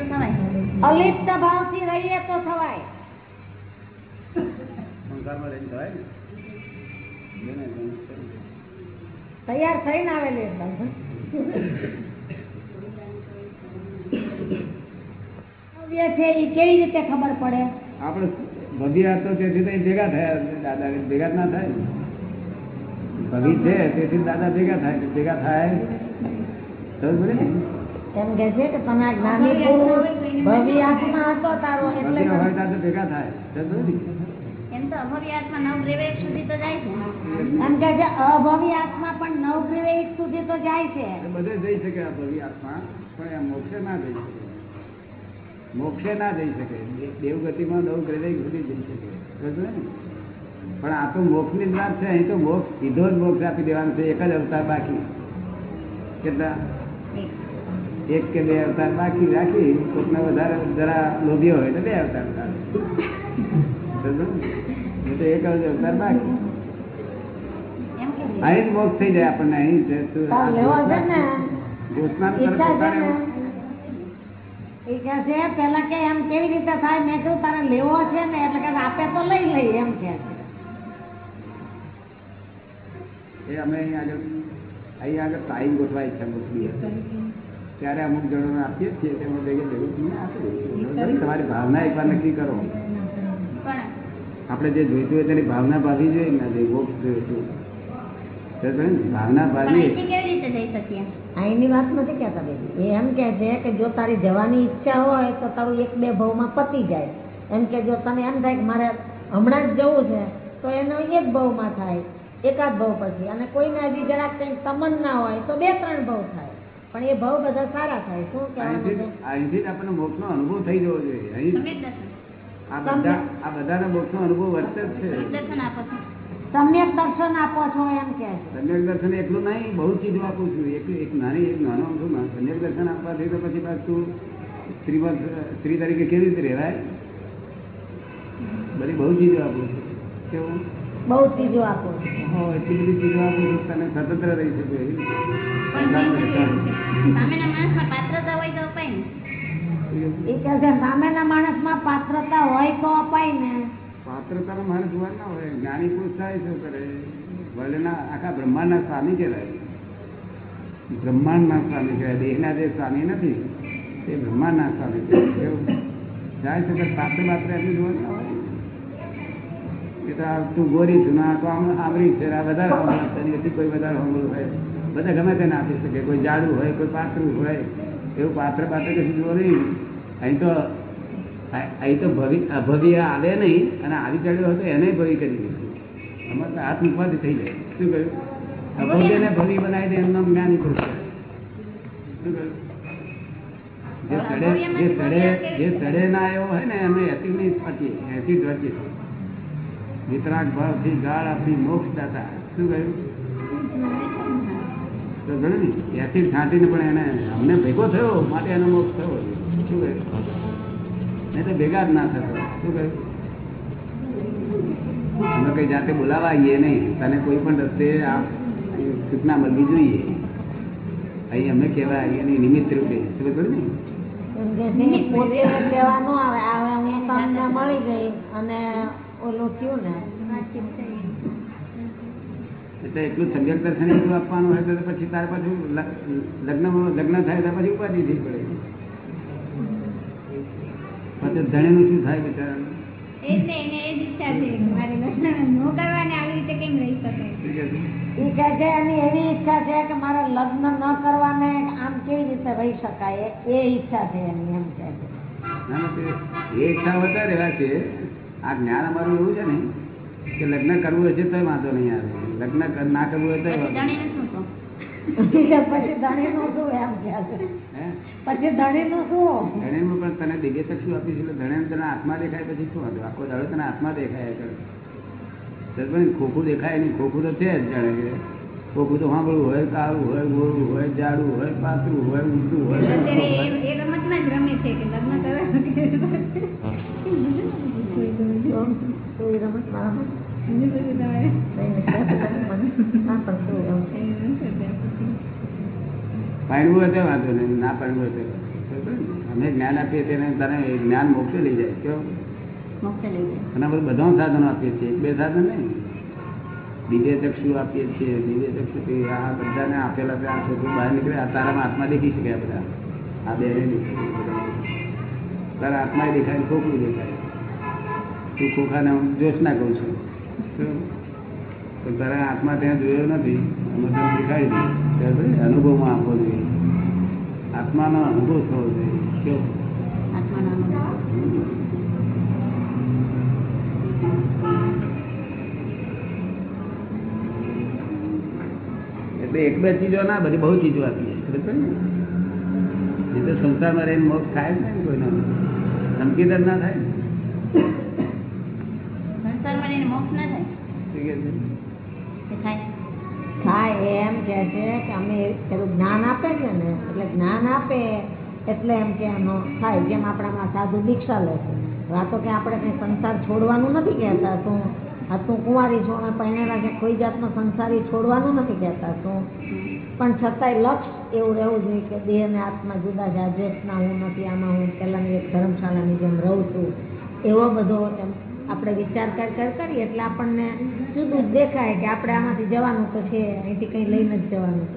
અલિપ્ત ભાવથી રહીએ તો થવાય. સંસારમાં રહીને થવાય ને? જેને જેને છે. તૈયાર થઈને આવેલી ભવ્ય છે એ કેવી રીતે ખબર પડે? આપણે ભવ્ય તો તેથી તો ભેગા થયા દાદા ભેગા ના થાય. છે તેથી દાદા ભેગા થાય ભેગા થાય. સમજ પડી ને? એમ કે છે કે તમે આ જ્ઞાની પુરુષ ભવ્ય આત્મા હતો તારો એટલે ભેગા થાય? એમ તો અભવ્ય આત્મા નવ ગ્રેવેક સુધી તો જાય છે. એમ કે છે અભવ્ય આત્મા પણ નવગ્રીવેક સુધી તો જાય છે. બધે જઈ શકે આ આત્મા પણ એ મોક્ષે ના જઈ શકે. મોક્ષે ના જઈ શકે. દેવગતિમાં નવ ગ્રેવેક સુધી જઈ શકે. સમજ ને? પણ આ તો મોક્ષની જ વાત છે અહીં તો મોક્ષ સીધો જ મોક્ષ આપી દેવાનો છે એક જ અવતાર બાકી. કેટલા? એક કે બે અવતાર બાકી રાખી કોકને વધારે જરા લોભ્યો હોય તો બે અવતાર તો એક અવતાર બાકી. એમ કે છે. અહીં મોક્ષ થઈ જાય આપણને અહીં છે પેલા કે એમ કેવી રીતે થાય મેં કહ્યું તારે લેવો છે ને એટલે કે આપે તો લઈ લઈ એમ કે એ અમે અહીં આગળ અહીં આગળ ટાઈમ ગોઠવાય છે દિવસ. ત્યારે અમુક જણોને આપીએ છીએ તેમાં ભેગે ભેગું તમને આપી. તમારી ભાવના એકવાર નક્કી કરો. આપણે જે જોઈતું હોય તેની ભાવના ભાવી જોઈએ ને જે મોક્ષ જોઈતું સમજ પડી ને? ભાવના ભાવી અહીંથી કેવી રીતે જઈ શકીએ? અહીંની વાત નથી કહેતા બેટી એ એમ કહે છે કે જો તારી જવાની ઈચ્છા હોય તો તારું એક બે ભાવમાં પતી જાય. એમ કે જો તને એમ થાય કે મારે હમણાં જ જવું છે તો એનો એક ભાવમાં થાય એકાદ ભાવ પછી. અને કોઈને હજી જરાક કંઈક તમન્ના હોય તો બે ત્રણ ભાવ થાય. પણ એ ભાવ બધા સારા થાય શું અહીંથી કહેવાનું જ- અહીંથી જ આપણને અનુભવ થઈ જવો જોઈએ અહીં આ બધા આ બધાને મોક્ષનો અનુભવ વર્તે જ છે. સમ્યક દર્શન આપો છો. સમ્યક દર્શન આપો છો એમ કે સમ્યક દર્શન એટલું નહીં બહુ ચીજ આપું છું. એક એક નાની એક નાનો ના સમ્યક દર્શન આપવાથી તો પછી પાછું સ્ત્રીમાં સ્ત્રી તરીકે કેવી રીતે રહેવાય? બધી બહુ ચીજો આપું છું. કેવું? બહુ ચીજો આપો. હો ચીજો આપું તને સ્વતંત્ર રહી શકું એવી પાત્રતા હોય તો અપાય ને. એ કહે છે સામેના માણસમાં પાત્રતા હોય તો અપાય ને. પાત્રતાનો માણસ જોવા ના હોય જ્ઞાની પુરુષ થાય શું કરે? વર્લ્ડના આખા બ્રહ્માંડના સ્વામી કહેવાય. બ્રહ્માંડના સ્વામી કહેવાય દેહના જે સ્વામી નથી તે બ્રહ્માંડના સ્વામી કહેવાય. જાય છે તો પાત્ર પાત્ર એટલું જોવા ના હોય? તો ગોરી છું ના તો આમ આમરી છે આ વધારે હોમલ કોઈ વધારે હોમલ હોય. બધા ગમે તેને આપી શકે. કોઈ જાડું હોય કોઈ પાતળું હોય. એવું પાત્ર પાત્ર કશું જોવો નહીં. અહીં તો અહીં તો ભવિ અભવ્ય આવે નહીં અને આવી ચડ્યો હતો એને ભવિ કરી દીધું અમારે તો હાથ મૂકવાથી થઈ જાય. શું કહ્યું? અભવ્યને ભવિ બનાવી દે એમનો જ્ઞાન શું કહ્યું? જે સડે જે સડે જે સડે ના એવો હોય ને એમને એસી નહીં પચી એસિડ વચી વિતરાગ ભાવથી ગાળ આપી મોક્ષ દાતા. શું કહ્યું? તો ગણું એસિડ છાંટીને પણ એને અમને ભેગો થયો, માટે એનો મોક્ષ થયો. શું કહ્યું? નહીં તો ભેગા જ ના થતો. શું કહ્યું? અમે કઈ જાતે બોલાવા આવીએ નહીં. તને કોઈ પણ રસ્તે આ સૂચના મળવી જોઈએ. અહીં અમે કહેવા આવીએ નહીં નિમિત્ત રૂપે. શું કહ્યું ને? મળી ગઈ. અને ઓલું થયું ને એટલે એટલું સમ્યક દર્શન એટલું આપવાનું હોય તો પછી તારે પાછું લગ્ન લગ્ન થાય તો પછી ઉપાધિ થઈ પડે. પછી ધણીનું શું થાય બિચારાનું? એટલે એને એ જ ઈચ્છા છે કે મારે લગ્ન ન કરવાને આવી રીતે કેમ રહી શકાય શું કહે છે? એ કહે છે એની એવી ઈચ્છા છે કે મારે લગ્ન ન કરવાને આમ કેવી રીતે રહી શકાય? એ ઈચ્છા છે એની એમ કહે છે. એ ઈચ્છા વધારે છે. આ જ્ઞાન અમારું એવું છે ને કે લગ્ન કરવું હશે તોય વાંધો નહીં આવે. લગ્ન ના કરવું હોય તો પછી ધણીનું શું એમ કહે છે. હે? પછી ધણીનું પણ તને દિવ્ય ચક્ષુ આપીશ એટલે ધણે તને હાથમાં દેખાય પછી શું વાંધો? આખો દાડો તને હાથમાં દેખાય કરે ખોખું દેખાય નહીં. ખોખું તો છે જ જાણે કે. ખોખું તો સાંભળવું હોય કાળું હોય ગોળું હોય જાડું હોય પાતળું હોય ઊંચું હોય રમે છે કે લગ્ન વાંધો નહીં ના? અમે જ્ઞાન આપીએ તેને તને જ્ઞાન મોક્ષે લઈ જાય જાય. અને બધું બધા સાધનો આપીએ છીએ એક બે સાધન નહીં. દિવ્ય ચક્ષુ આપીએ છીએ દિવ્ય ચક્ષુ આ બધાને આપેલા છે આ છોકરું બહાર નીકળે આ તારામાં આત્મા દેખી શકે આ બધા. આ બે તારા આત્મા દેખાય ખોખું દેખાય. તું ખોખાને હું જોશ ના કહું છું? તો તારા આત્મા ત્યાં જોયો નથી અમે તને દેખાડી દઈએ અનુભવમાં આપવો જોઈએ. આત્માનો અનુભવ થવો જોઈએ. કેવો? એટલે એક બે ચીજો ના બધી બહુ ચીજો આપીએ ને? એ તો સંસારમાં રહીને મોક્ષ થાય નહીં કોઈનો ધમકી જ ના થાય ને. સંસારમાં રહીને મોક્ષ ના થાય? થાય? થાય એમ કે છે કે અમે પેલું જ્ઞાન આપે છે ને એટલે જ્ઞાન આપે એટલે એમ કે એનો થાય જેમ આપણામાં સાધુ દીક્ષા લે છે. આ તો કે આપણે કંઈ સંસાર છોડવાનું નથી કહેતા તું. આ તું કુંવારી છો અને પહેણેલા છે કોઈ જાતનો સંસારી છોડવાનું નથી કહેતા તું. પણ છતાંય લક્ષ એવું રહેવું જોઈએ કે દેહ અને આત્મા જુદા છે. આ ડ્રેસના હું નથી આમાં હું પહેલાંની એક ધર્મશાળાની જેમ રહું છું. એવો બધો એમ આપણે વિચાર કર કર કરીએ એટલે આપણને જુદું જ દેખાય કે આપણે આમાંથી જવાનું તો છે અહીંથી કંઈ લઈને જ જવાનું.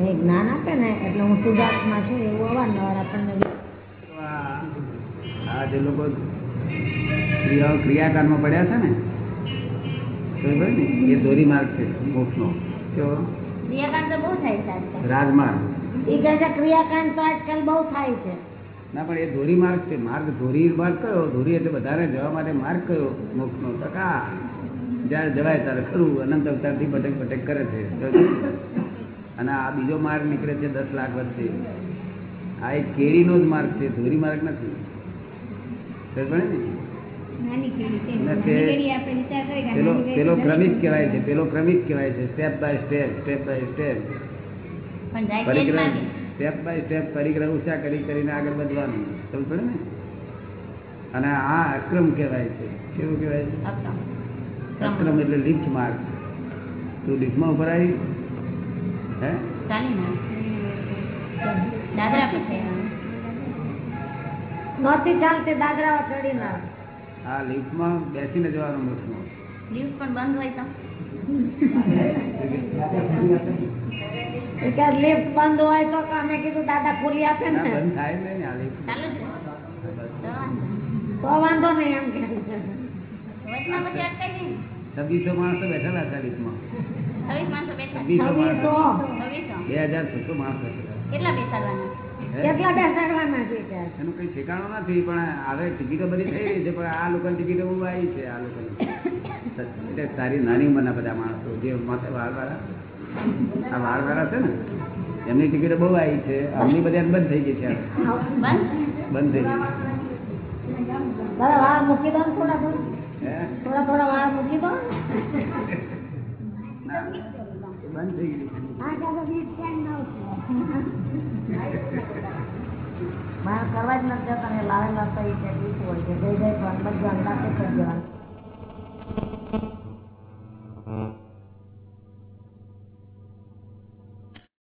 એ જ્ઞાન આપે ને એટલે હું શુદ્ધાત્મા છું એવું અવારનવાર આપણને આ જે લોકો ક્રિયાઓ ક્રિયાકાંડમાં પડ્યા છે ને બરાબર ને એ ધોરી માર્ગ છે મોક્ષનો. કેવો? ક્રિયાકાંડ તો બહુ થાય છે રાજમાર્ગ. એ કહે છે ક્રિયાકાંડ તો આજકાલ બહુ થાય છે. ના પણ એ ધોરી માર્ગ છે. માર્ગ ધોરી માર્ગ કયો? ધોરી એટલે બધાને જવા માટે માર્ગ કયો? મોક્ષનો ટકા. જ્યારે જવાય ત્યારે ખરું. અનંત અવતારથી ભટક ભટક કરે છે. અને આ બીજો માર્ગ નીકળે છે દસ લાખ વર્ષે આ એક કેરીનો જ માર્ગ છે. ધોરી માર્ગ નથી. ને? પેલો ક્રમિક કહેવાય છે. પેલો ક્રમિક કહેવાય છે. Step by step step by step. પરિક્રમ step by step કરી રહુશા કરી કરીને આગળ વધવાનું. સમજ પડે ને? અને આ અક્રમ કહેવાય છે. કેવું કહેવાય છે? અક્રમ. એટલે લિફ્ટ માર્ગ. તું લિફ્ટમાં ઉપર આવી હે? નહોતી ચાલતી દાદરા ચડીને. આ લિફ્ટમાં બેસીને જવાનું મુઠમાં. લિફ્ટ પણ બંધ હોય તો. લિફ્ટ બંધ હોય તો અમે કીધું દાદા ખોલી આપે ને. વાંધો નહીં. એમ. છવ્વીસો માણસો બેઠેલા હતા લિફ્ટમાં બે હજાર છસો માણસ કેટલા બેસાડવાના? એનું કઈ ઠેકાણું નથી પણ હવે ટિકિટો બધી થઈ રહી છે પણ આ લોકો ટિકિટો બહુ આવી છે આ લોકો એટલે તારી નાની ઉંમરના બધા માણસો જે માથે વાળવાળા આ વાળવાળા છે ને એમની ટિકિટ બહુ આવી છે. અમની બધી બંધ થઈ ગઈ છે બંધ થઈ ગઈ. વાળ વાળ બંધ થઈ મારે કરવા જ નથી જતા ને લાવેલા તો એ કે હોય કે જઈ જાય પણ બધા